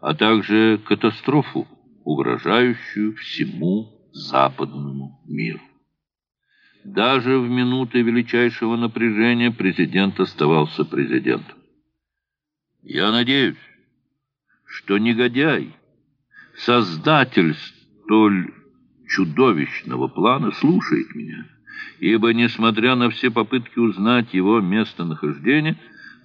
а также катастрофу, угрожающую всему западному миру. Даже в минуты величайшего напряжения президент оставался президентом. Я надеюсь, что негодяй, создатель столь чудовищного плана, слушает меня, ибо, несмотря на все попытки узнать его местонахождение,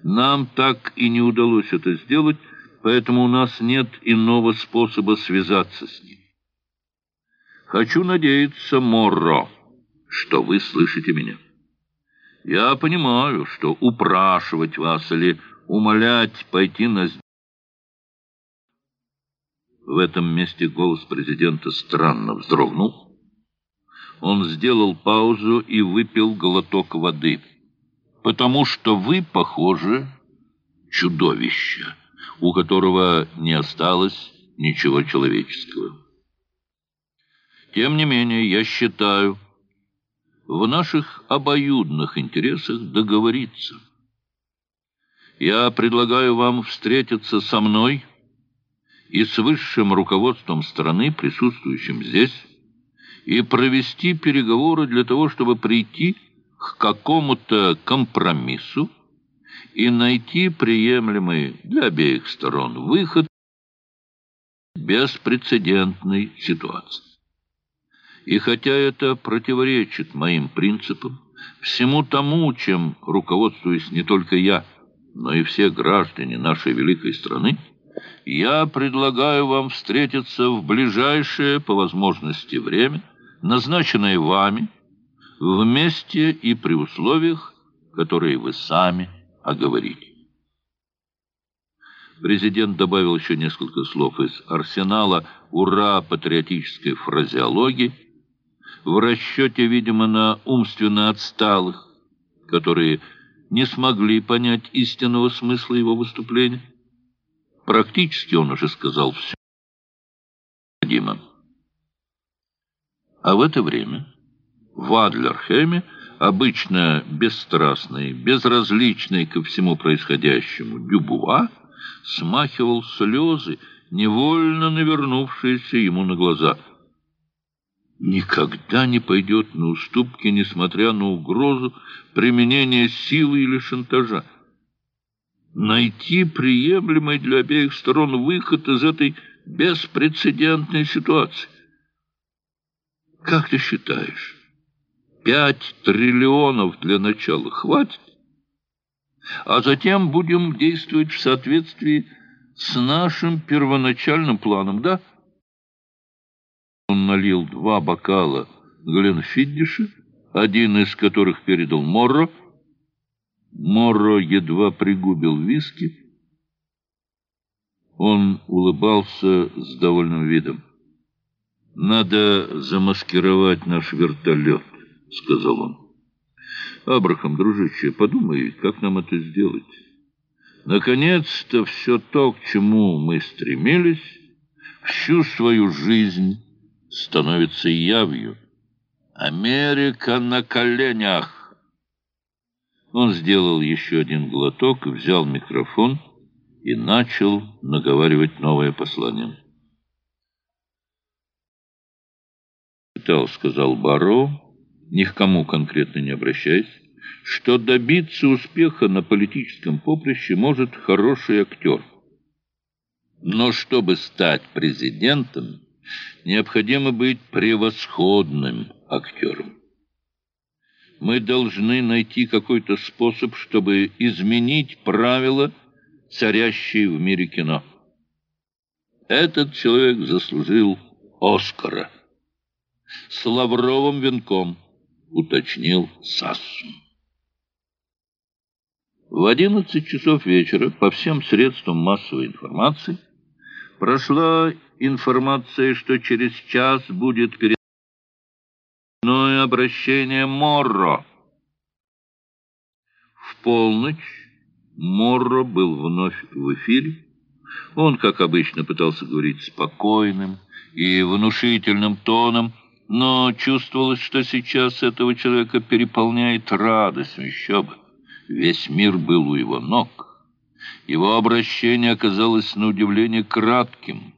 нам так и не удалось это сделать, поэтому у нас нет иного способа связаться с ним. Хочу надеяться, Морро, что вы слышите меня. Я понимаю, что упрашивать вас или умолять пойти на в этом месте голос президента странно вздрогнул. Он сделал паузу и выпил глоток воды. «Потому что вы, похоже, чудовище, у которого не осталось ничего человеческого. Тем не менее, я считаю, в наших обоюдных интересах договориться. Я предлагаю вам встретиться со мной и с высшим руководством страны, присутствующим здесь, и провести переговоры для того, чтобы прийти к какому-то компромиссу и найти приемлемый для обеих сторон выход беспрецедентной ситуации. И хотя это противоречит моим принципам, всему тому, чем руководствуюсь не только я, но и все граждане нашей великой страны, я предлагаю вам встретиться в ближайшее, по возможности, время, назначенное вами, вместе и при условиях, которые вы сами оговорите. Президент добавил еще несколько слов из арсенала «Ура!» патриотической фразеологии, в расчете, видимо, на умственно отсталых, которые не смогли понять истинного смысла его выступления. Практически он уже сказал все необходимо. А в это время в Адлерхеме, обычно бесстрастный, безразличный ко всему происходящему Дюбуа, смахивал слезы, невольно навернувшиеся ему на глаза. Никогда не пойдет на уступки, несмотря на угрозу применения силы или шантажа найти приемлемый для обеих сторон выход из этой беспрецедентной ситуации. Как ты считаешь, пять триллионов для начала хватит? А затем будем действовать в соответствии с нашим первоначальным планом, да? Он налил два бокала Гленфиддиша, один из которых передал Морро, Морро едва пригубил виски. Он улыбался с довольным видом. «Надо замаскировать наш вертолет», — сказал он. «Абрахам, дружище, подумай, как нам это сделать. Наконец-то все то, к чему мы стремились, всю свою жизнь становится явью. Америка на коленях!» Он сделал еще один глоток, взял микрофон и начал наговаривать новое послание. «Читал», — сказал Баро, ни к кому конкретно не обращаясь, что добиться успеха на политическом поприще может хороший актер. Но чтобы стать президентом, необходимо быть превосходным актером мы должны найти какой-то способ, чтобы изменить правила, царящие в мире кино. Этот человек заслужил Оскара. С лавровым венком, уточнил Сассу. В одиннадцать часов вечера по всем средствам массовой информации прошла информация, что через час будет перед обращение Морро. В полночь Морро был вновь в эфире. Он, как обычно, пытался говорить спокойным и внушительным тоном, но чувствовалось, что сейчас этого человека переполняет радость, еще бы. Весь мир был у его ног. Его обращение оказалось на удивление кратким.